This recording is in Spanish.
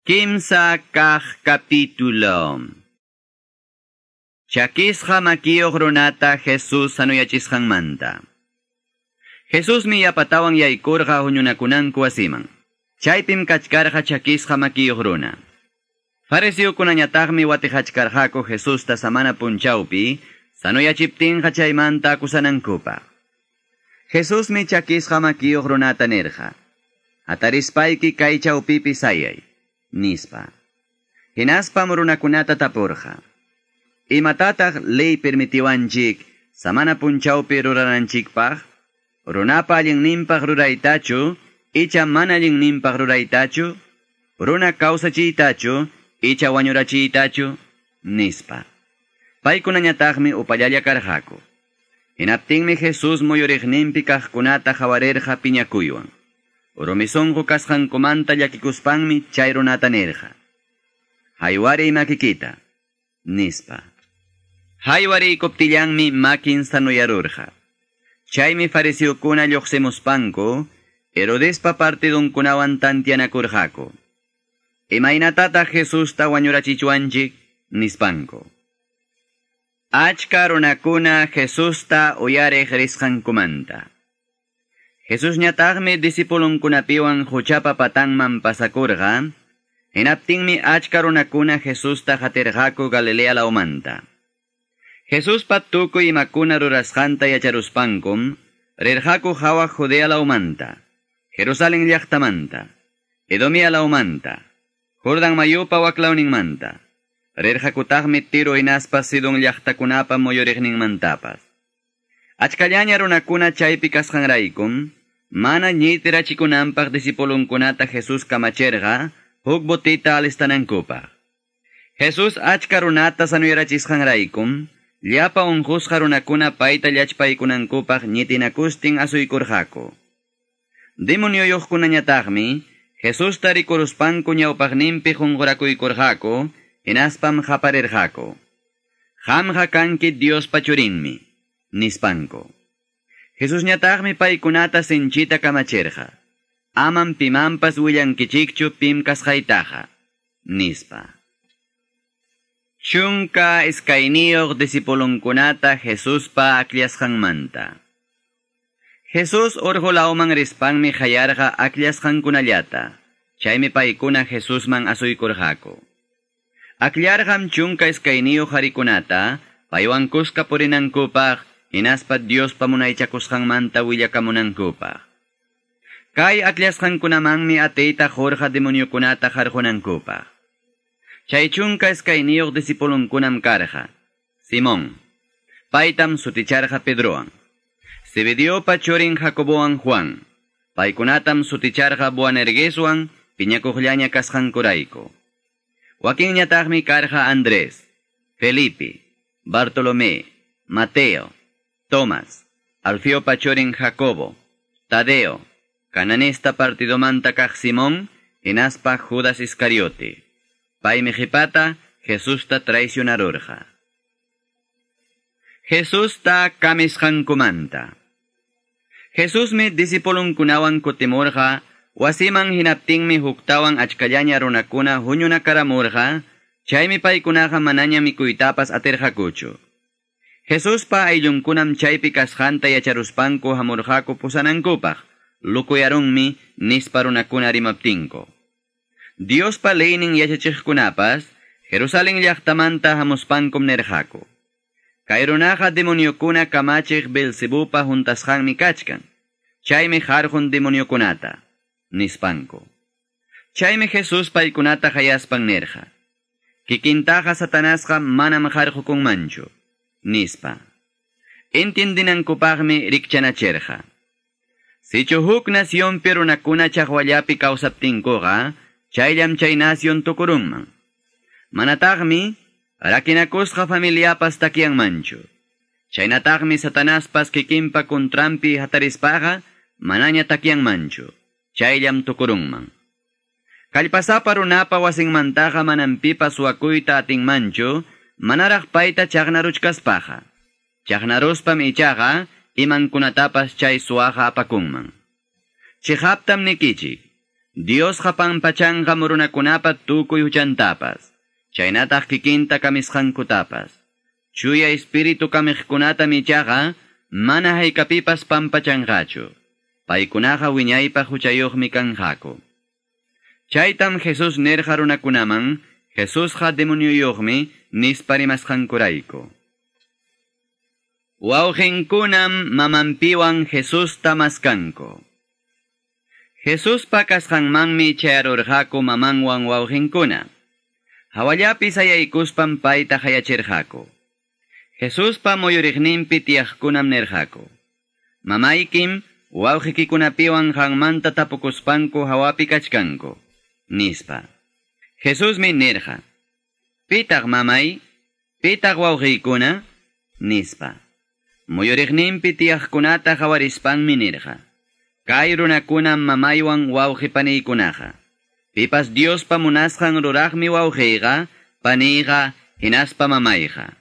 Quimsa kaj capítulo. Chakisha makiyo runata Jesus anuyachishan manta. Jesus mi yapatawan yaikurga huñunakunanku asiman. Chaypim kachkarja chakisha makiyo runa. Farisiyo kunanyatagmi watihachkarjako Jesus tasamana punchaupi, sanuyachiptinja chaymanta kusanankupa. Jesus mi chakisha makiyo runata nerja. Atarispaiki kaichaupipi sayay nispa. Hinaspa murunakunata tapurja. Imatataq ley permitiwanchik samana punchawpi rurananchikpaq, runapa allinninpaq ruraytachu, icha mana allinninpaq ruraytachu, runa kawsachiytachu, icha wañurachiytachu, nispa. Paykunañataqmi upallalla karqaku. Hinaptinmi Jesús muyuriqninpi kaqkunata hawarerqa piñakuywan. Urumisonqu kasqankumanta llakikuspanmi chay runata nirqa. Haywari makikita, nispa. Haywari kuptillanmi makin sanuyarurqa. Chaymi farisiukuna lluqsimuspanku, Herodespa partidunkunawan tantianakurqaku. Imaynatata Jesusta wañurachichuanchik, nispanku. Achka runakuna Jesusta uyareq risqankumanta. Jesus ñataqmi disipulunkunapiwan huchapa patanman pasakurqa, hinaptinmi achka runakuna Jesusta hatirqaku Galilea laumanta. Jesuspa tukuy imakuna rurasqanta yacharuspankum, rirqaku hawa Judea laumanta, Jerusalén llaqtamanta, Edomia laumanta, Jordan mayupa waklawninmanta, rirqakutaqmi Tiro inaspa Sidon llaqtakunapa muyuriqninmantapas. Achkallaña runakuna chaypi kasqanraykum, Mana ñitirachikunanpaq disipulunkunata Jesus kamacherqa, huk botita alistanankupaq. Jesus achka runata sanuyarachisqanraykum, llapa unqusqa runakuna payta llachpaykunankupaq ñitinakustin asuykurqaku. Demonioyuqkunañataqmi, Jesus tarikuruspanku ñawpaqninpi qunqurakuykurqaku, hinaspam qaparirqaku. Qamqa kanki Dios pachurinmi, nispanku. Jesus ñataqmi paykunata sinchita kamacherqa. Aman pimanpas willankichikchu pim kasqaytaqa, nispa. Chunka iskayniyuq disipulunkunata Jesuspa akliasqanmanta. Jesus urqulawman rispanmi hayarqa akliasqankunallata. Chaymi paykuna Jesusman asuykurqaku. Akliarqam chunka iskayniyuq harikunata, paywankusqa purinankupaq Inaspat Dios pamunay tiyakus manta wilya kamunang kupa. Kay atlias kang kunamang mi atay ta jorja demonyo kunata harjonan kupa. Chaychun ka eskay niyog disipulong kunam karja. Simón, paitam suticharja Pedroan. Sebedio pachorin Jacoboan Juan. Paikunatam suticharja buanergesuan, piñakujlaña kasjan koraiko. Joaquín ñatagmi karja Andrés, Felipe, Bartolomé, Mateo, Tomás, Alfio Pachorin Jacobo, Tadeo, Cananista partidomanta kaq Simón, Inaspa Judas Iscariote. Pai mejipata, Jesús ta traicionarorja. Jesús ta kamishankumanta. Jesús mi disipulun kunawan kutimurja, wasiman hinapting mi huktawan achkallaña runakuna hunyuna karamurja, chaymi paykunaqa manaña mikuytapas atirjakuchu. Jesus pa ayllunkunam chaypi kasqanta yacharuspanku hamurqaku pusanankupaq, lukuyarunmi nisparunakuna rimaptinko. Dios pa leynin yachachiqkunapas, Jerusalén llaqtamanta hamuspankum nerqaku. Kay runaqa demoniokuna kamachiq Belzebupa juntasqanmi kachkan, chaymi harjun demoniokunata, nispanku. Chaymi Jesus paykunata hayaspan nerqa. Kikintaqa satanasqa manam harjukunmanchu nispa. Intindinankupaqmi rikchanacherqa. Sichu huk nación perunakuna chaqwallapi kawsaptinkuqa, chayllam chay nación tukurunman. Manataqmi, rakinakusqa familiapas takianmanchu. Chaynataqmi satanaspas kikinpa kontrampi hatarispaqa, manaña takianmanchu. Chayllam tukurunman. Kallpasapa runapa wasinmantaqa manampipas wakuyta atinmanchu, manaraq payta chaqnaruchkaspaqa. Chaqnaruspam ichaqa imankunatapas chay suwaqa apakunman. Chihaptam nikichik. Dios japan pachanga murunakunapa tukuy huchantapas. Chaynataq kikinta kamisqankutapas. Chuya espiritu kamiqkunata michaqa mana haykapipas pampachanqachu. Paykunaqa wiñaypa huchayuqmi kanqaku. Chaytam Jesus nerqa runakunaman, Jesusqa demoniyuqmi nisparimasqankurayku. Wawqinkunam mamanpiwan Jesusta maskanku. Jesus pakasqanmanmi chayarurqaku mamanwan wawqinkuna. Hawallapi sayaykuspan payta hayachirqaku. Jesuspa muyuriqninpi tiyaqkunam nerqaku. Mamaykim wawqikikunapiwan hanmanta tapukuspanku hawapi kachkanku. Nispa. Jesusmi nerqa. Pitaq mamay, pitaq wawqiykuna, nispa. Muyuriqninpi tiyaqkunata hawarispanmi nerqa. Kay runakunam mamaywan wawqipaniykunaqa. Pipas Diospa munasqan ruraqmi wawqiyqa, paniyqa, hinaspa mamayqa.